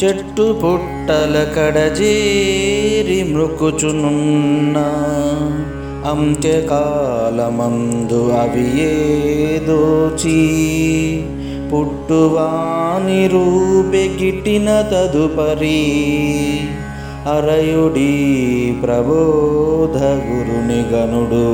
చెట్టు పుట్టల కడజేరి మృకుచునున్న అంత్యకాలమందు అవి ఏదోచి పుట్టువాని రూపెగిటిన తదుపరి అరయుడి ప్రబోధ గురుని గనుడు